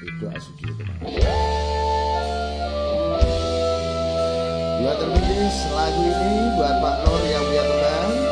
Doa asuci itu Dua terpilih lagu ini buat Pak Nur yang punya teman.